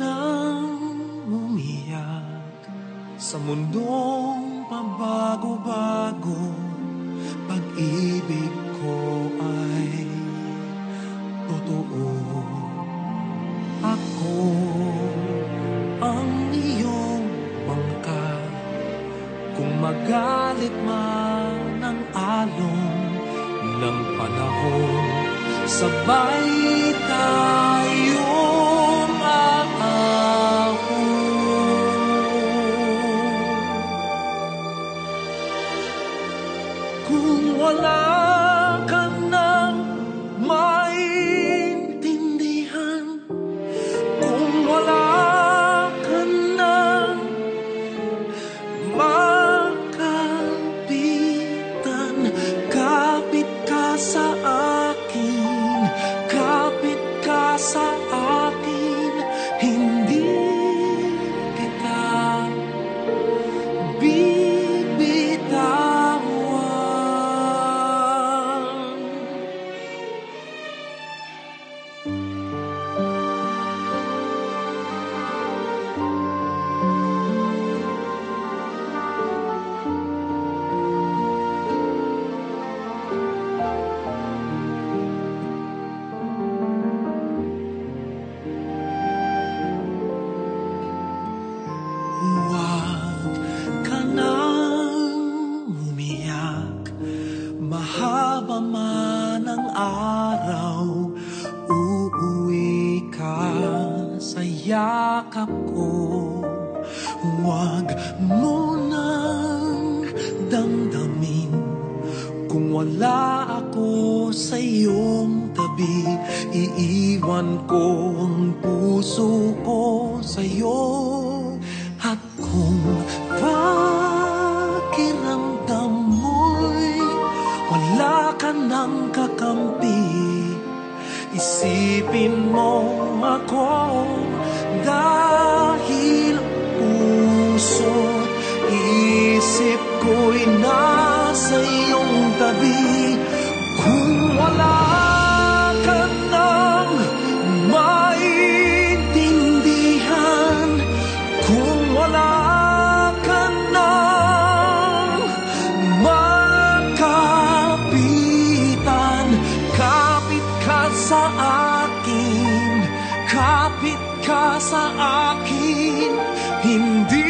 nang umiyak sa mundong pabago-bago pag-ibig ko ay totoo. Ako ang iyong bangka. Kung magalit man ang alon ng panahon sabay tayo Mahaba man ang araw Uuwi ka sa yakap ko. Huwag mo nang damdamin Kung wala ako sa iyong tabi. Iiwan ko ang puso ko sa iyo ka nang kakampi. Isipin mo ako Dahil puso't isip ko'y nasa sa akin Hindi